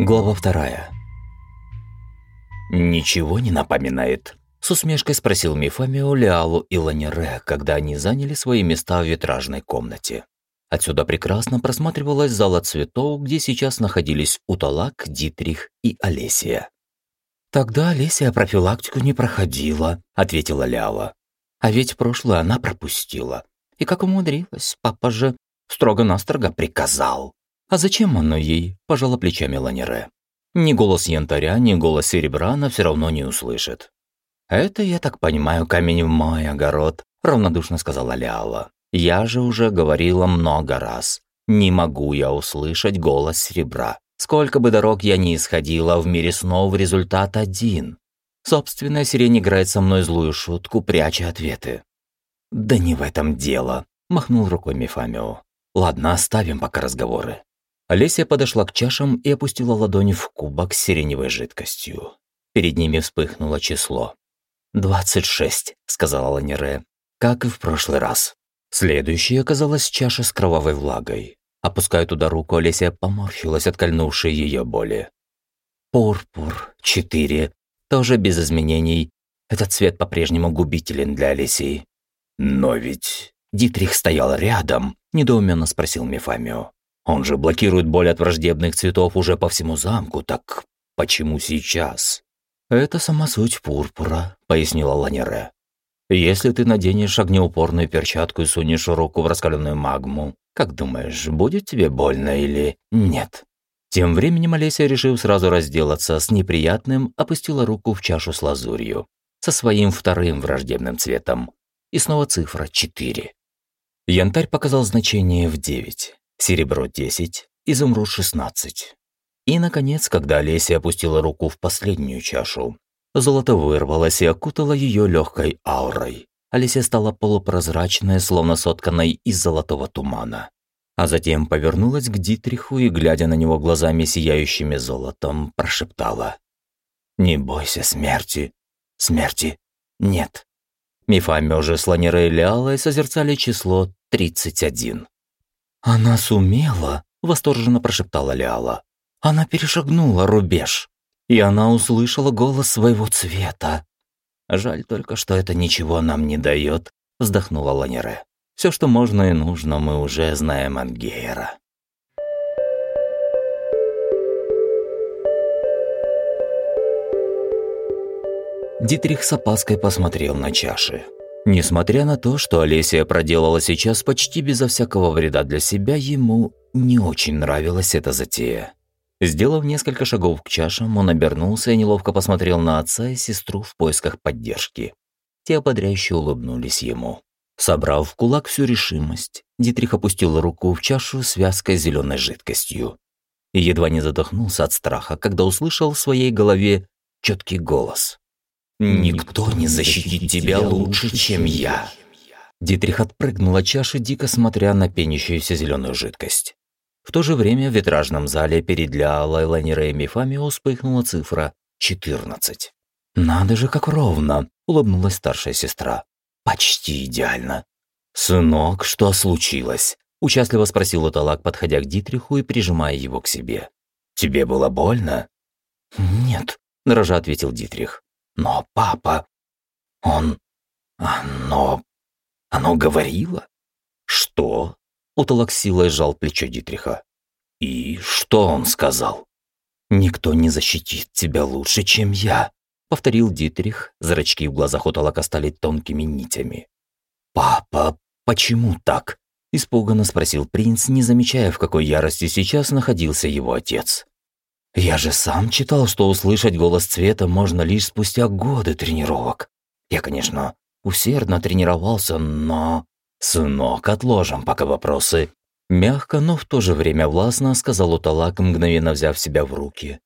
Глава вторая. «Ничего не напоминает?» – с усмешкой спросил Мифамио Леалу и Ланере, когда они заняли свои места в витражной комнате. Отсюда прекрасно просматривалась зала цветов, где сейчас находились Уталак, Дитрих и Олесия. «Тогда Олесия профилактику не проходила», – ответила Ляла. «А ведь прошлое она пропустила. И как умудрилась, папа же строго-настрого приказал». «А зачем оно ей?» – пожала плечами Ланере. Ни голос янтаря, ни голос серебра она все равно не услышит. «Это, я так понимаю, камень в мой огород», – равнодушно сказала Ляла. «Я же уже говорила много раз. Не могу я услышать голос серебра. Сколько бы дорог я ни исходила, в мире снова результат один. Собственная сирень играет со мной злую шутку, пряча ответы. «Да не в этом дело», – махнул рукой Мефамио. «Ладно, оставим пока разговоры». Олеся подошла к чашам и опустила ладони в кубок с сиреневой жидкостью. Перед ними вспыхнуло число. «Двадцать шесть», – сказала Ланере, – «как и в прошлый раз». Следующей оказалась чаша с кровавой влагой. Опуская туда руку, Олеся поморщилась от кольнувшей ее боли. Пурпур, четыре, тоже без изменений. Этот цвет по-прежнему губителен для Олесии. Но ведь Дитрих стоял рядом, недоуменно спросил Мефамио. Он же блокирует боль от враждебных цветов уже по всему замку, так почему сейчас? Это сама суть пурпура, пояснила Ланере. Если ты наденешь огнеупорную перчатку и сунешь руку в раскаленную магму, как думаешь, будет тебе больно или нет?» Тем временем Олеся, решив сразу разделаться с неприятным, опустила руку в чашу с лазурью, со своим вторым враждебным цветом. И снова цифра 4. Янтарь показал значение в 9, серебро 10, изумруд 16. И, наконец, когда Олеся опустила руку в последнюю чашу, золото вырвалось и окутало ее легкой аурой. Алисия стала полупрозрачной, словно сотканной из золотого тумана. А затем повернулась к Дитриху и, глядя на него глазами, сияющими золотом, прошептала. «Не бойся смерти. Смерти нет». Мифами же с Ланерой Лиалой созерцали число 31. «Она сумела!» – восторженно прошептала Лиала. «Она перешагнула рубеж, и она услышала голос своего цвета. Жаль только, что это ничего нам не дает, вздохнула Ланере. Все, что можно и нужно, мы уже знаем от Гейера. Дитрих с опаской посмотрел на чаши. Несмотря на то, что Олесия проделала сейчас почти безо всякого вреда для себя, ему не очень нравилась эта затея. Сделав несколько шагов к чашам, он обернулся и неловко посмотрел на отца и сестру в поисках поддержки. Те ободряюще улыбнулись ему. Собрав в кулак всю решимость, Дитрих опустил руку в чашу с вязкой зеленой жидкостью. И едва не задохнулся от страха, когда услышал в своей голове четкий голос. «Никто не защитит тебя лучше, чем я!» Дитрих отпрыгнул от чаши, дико смотря на пенящуюся зеленую жидкость. В то же время в витражном зале перед Лялой, Лайнера и Мефамио вспыхнула цифра 14. «Надо же, как ровно!» – улыбнулась старшая сестра. «Почти идеально!» «Сынок, что случилось?» – участливо спросил Уталак, подходя к Дитриху и прижимая его к себе. «Тебе было больно?» «Нет», – дрожа ответил Дитрих. «Но папа... Он... Оно... Оно говорило?» «Что?» Утолок силой сжал плечо Дитриха. «И что он сказал?» «Никто не защитит тебя лучше, чем я», — повторил Дитрих. Зрачки в глазах Утолока стали тонкими нитями. «Папа, почему так?» — испуганно спросил принц, не замечая, в какой ярости сейчас находился его отец. «Я же сам читал, что услышать голос цвета можно лишь спустя годы тренировок. Я, конечно, усердно тренировался, но...» «Сынок, отложим пока вопросы». Мягко, но в то же время властно сказал Уталак, мгновенно взяв себя в руки.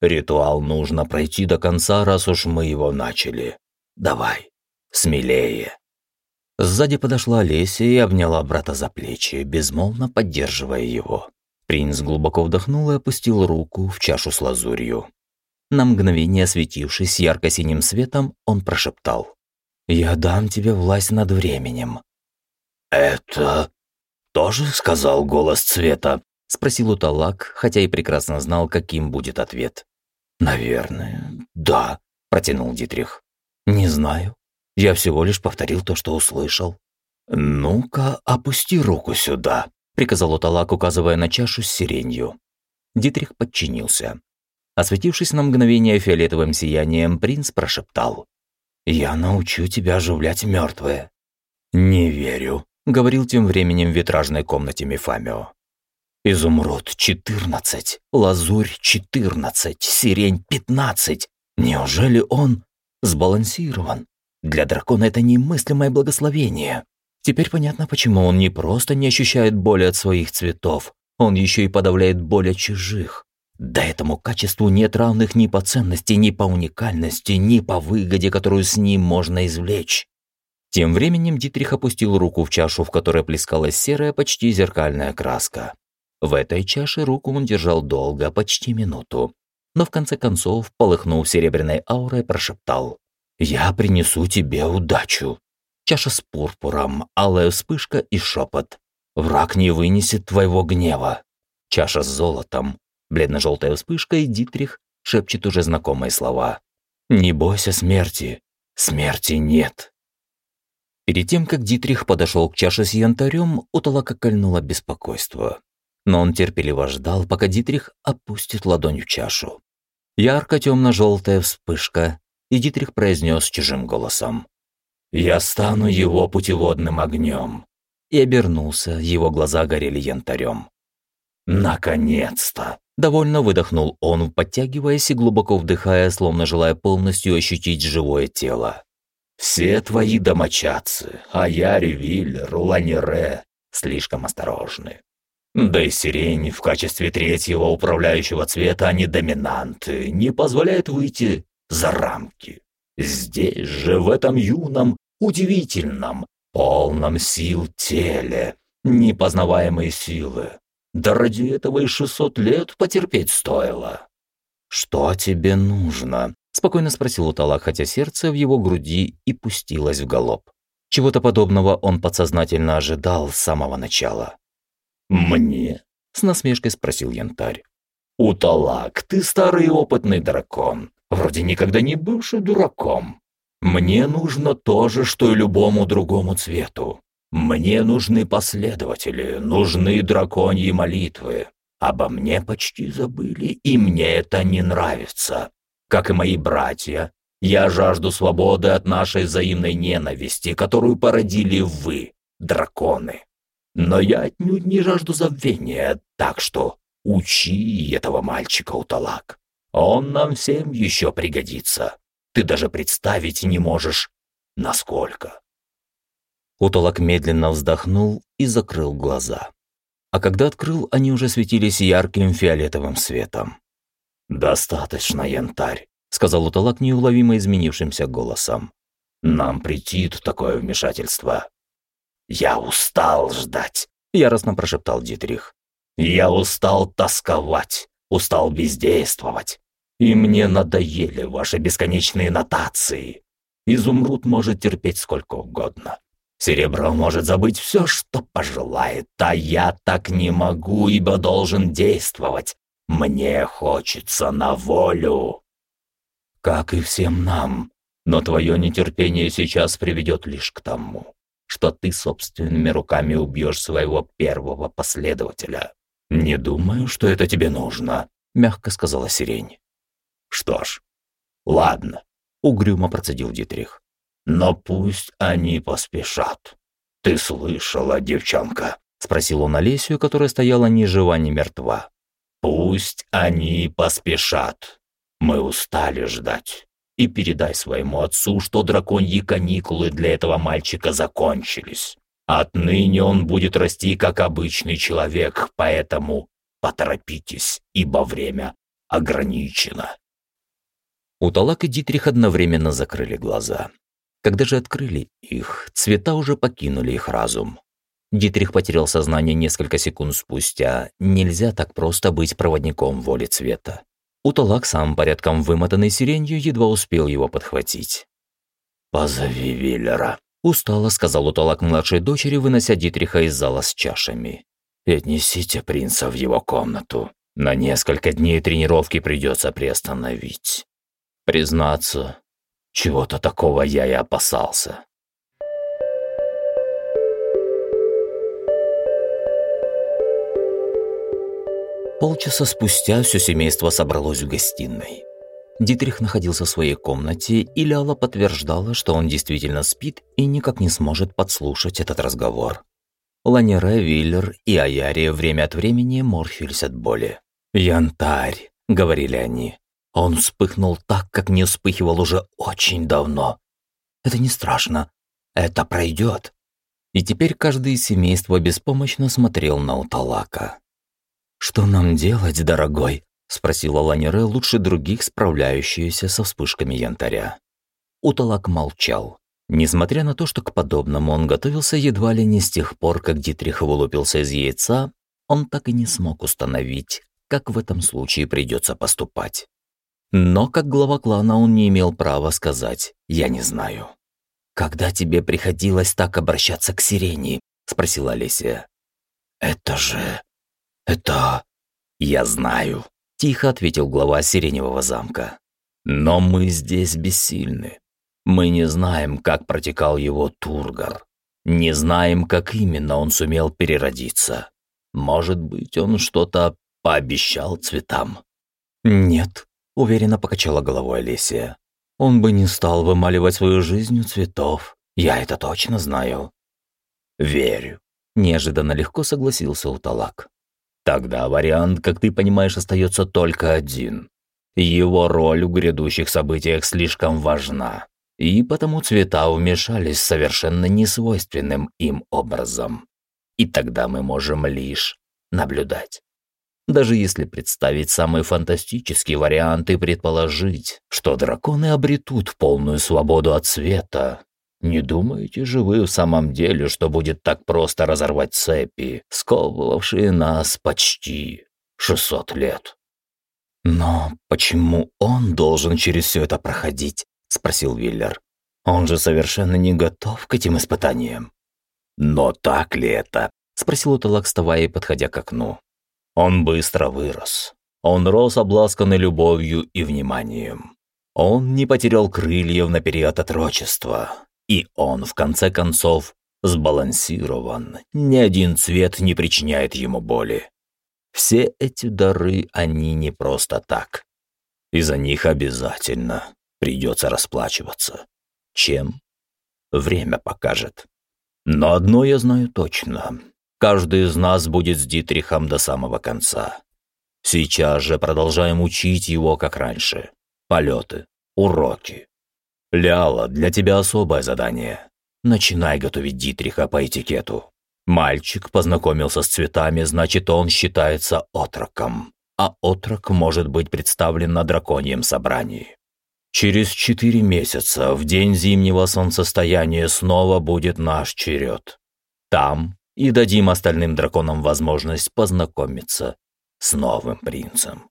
«Ритуал нужно пройти до конца, раз уж мы его начали. Давай, смелее». Сзади подошла Олеся и обняла брата за плечи, безмолвно поддерживая его. Принц глубоко вдохнул и опустил руку в чашу с лазурью. На мгновение осветившись ярко-синим светом, он прошептал. «Я дам тебе власть над временем. «Это тоже сказал голос цвета?» – спросил Уталак, хотя и прекрасно знал, каким будет ответ. «Наверное, да», – протянул Дитрих. «Не знаю. Я всего лишь повторил то, что услышал». «Ну-ка, опусти руку сюда», – приказал Уталак, указывая на чашу с сиренью. Дитрих подчинился. Осветившись на мгновение фиолетовым сиянием, принц прошептал. «Я научу тебя оживлять мертвые». «Не верю», — говорил тем временем в витражной комнате Мефамио. «Изумруд — четырнадцать, лазурь — четырнадцать, сирень — пятнадцать. Неужели он сбалансирован? Для дракона это немыслимое благословение. Теперь понятно, почему он не просто не ощущает боли от своих цветов, он еще и подавляет боль от чужих. Да этому качеству нет равных ни по ценности, ни по уникальности, ни по выгоде, которую с ним можно извлечь. Тем временем Дитрих опустил руку в чашу, в которой плескалась серая, почти зеркальная краска. В этой чаше руку он держал долго, почти минуту. Но в конце концов, полыхнув серебряной аурой, прошептал «Я принесу тебе удачу». Чаша с пурпуром, алая вспышка и шепот. Враг не вынесет твоего гнева. Чаша с золотом, бледно-желтая вспышка, и Дитрих шепчет уже знакомые слова. «Не бойся смерти. Смерти нет». Перед тем, как Дитрих подошел к чаше с янтарем, у Талака кольнуло беспокойство. Но он терпеливо ждал, пока Дитрих опустит ладонь в чашу. Ярко-темно-желтая вспышка, и Дитрих произнес чужим голосом. «Я стану его путеводным огнем!» И обернулся, его глаза горели янтарем. «Наконец-то!» Довольно выдохнул он, подтягиваясь и глубоко вдыхая, словно желая полностью ощутить живое тело. «Все твои домочадцы, а я, Ревиллер, Ланере, слишком осторожны. Да и сирень в качестве третьего управляющего цвета они доминанты, не позволяют выйти за рамки. Здесь же, в этом юном, удивительном, полном сил теле, непознаваемые силы. Да ради этого и шестьсот лет потерпеть стоило. «Что тебе нужно?» – спокойно спросил Утала, хотя сердце в его груди и пустилось в галоп. Чего-то подобного он подсознательно ожидал с самого начала. «Мне?» – с насмешкой спросил Янтарь. «Уталак, ты старый опытный дракон, вроде никогда не бывший дураком. Мне нужно то же, что и любому другому цвету. Мне нужны последователи, нужны драконьи молитвы. Обо мне почти забыли, и мне это не нравится. Как и мои братья, я жажду свободы от нашей взаимной ненависти, которую породили вы, драконы. Но я отнюдь не жажду забвения, так что учи этого мальчика, Уталак. Он нам всем еще пригодится. Ты даже представить не можешь, насколько. Утолок медленно вздохнул и закрыл глаза. А когда открыл, они уже светились ярким фиолетовым светом. «Достаточно, янтарь», — сказал Утолак неуловимо изменившимся голосом. «Нам претит такое вмешательство». «Я устал ждать», — яростно прошептал Дитрих. «Я устал тосковать, устал бездействовать. И мне надоели ваши бесконечные нотации. Изумруд может терпеть сколько угодно. Серебро может забыть все, что пожелает, а я так не могу, ибо должен действовать. Мне хочется на волю. Как и всем нам. Но твое нетерпение сейчас приведет лишь к тому, что ты собственными руками убьешь своего первого последователя. Не думаю, что это тебе нужно, мягко сказала сирень. «Что ж, ладно», — угрюмо процедил Дитрих. «Но пусть они поспешат. Ты слышала, девчонка?» — спросил он Олесию, которая стояла ни жива, ни мертва. «Пусть они поспешат. Мы устали ждать. И передай своему отцу, что драконьи каникулы для этого мальчика закончились. Отныне он будет расти как обычный человек, поэтому поторопитесь, ибо время ограничено». Уталак и Дитрих одновременно закрыли глаза. Когда же открыли их, цвета уже покинули их разум. Дитрих потерял сознание несколько секунд спустя. Нельзя так просто быть проводником воли цвета. Уталак, сам порядком вымотанный сиренью, едва успел его подхватить. «Позови Виллера», – устало сказал Уталак младшей дочери, вынося Дитриха из зала с чашами. отнесите принца в его комнату. На несколько дней тренировки придется приостановить. Признаться, чего-то такого я и опасался. Полчаса спустя все семейство собралось в гостиной. Дитрих находился в своей комнате, и Ляла подтверждала, что он действительно спит и никак не сможет подслушать этот разговор. Ланере, Виллер и Аярия время от времени морщились от боли. «Янтарь», — говорили они. Он вспыхнул так, как не вспыхивал уже очень давно. «Это не страшно. Это пройдет». И теперь каждый из семейства беспомощно смотрел на Уталака. «Что нам делать, дорогой?» – спросила Ланере, лучше других справляющаяся со вспышками янтаря. Уталак молчал. Несмотря на то, что к подобному он готовился едва ли не с тех пор, как Дитрих вылупился из яйца, он так и не смог установить, как в этом случае придется поступать. Но как глава клана он не имел права сказать «я не знаю». «Когда тебе приходилось так обращаться к Сирене?» – спросила Олеся. «Это же «Это... я знаю», – тихо ответил глава Сиреневого замка. «Но мы здесь бессильны. Мы не знаем, как протекал его Тургар. Не знаем, как именно он сумел переродиться. Может быть, он что-то пообещал цветам?» «Нет», – уверенно покачала головой Алисия. «Он бы не стал вымаливать свою жизнь у цветов. Я это точно знаю». «Верю», – неожиданно легко согласился Уталак. Тогда вариант, как ты понимаешь, остается только один. Его роль в грядущих событиях слишком важна, и потому цвета вмешались совершенно несвойственным им образом. И тогда мы можем лишь наблюдать. Даже если представить самый фантастический вариант и предположить, что драконы обретут полную свободу от света, не думаете же вы в самом деле, что будет так просто разорвать цепи, сковывавшие нас почти 600 лет? Но почему он должен через все это проходить? спросил Виллер. Он же совершенно не готов к этим испытаниям. Но так ли это? спросил Уталак, вставая и подходя к окну. Он быстро вырос. Он рос обласканный любовью и вниманием. Он не потерял крыльев на период отрочества, и он, в конце концов, сбалансирован. Ни один цвет не причиняет ему боли. Все эти дары, они не просто так. И за них обязательно придется расплачиваться. Чем? Время покажет. Но одно я знаю точно. Каждый из нас будет с Дитрихом до самого конца. Сейчас же продолжаем учить его, как раньше. Полеты, уроки, «Ляла, для тебя особое задание. Начинай готовить Дитриха по этикету. Мальчик познакомился с цветами, значит, он считается отроком. А отрок может быть представлен на драконьем собрании. Через четыре месяца, в день зимнего солнцестояния, снова будет наш черед. Там и дадим остальным драконам возможность познакомиться с новым принцем.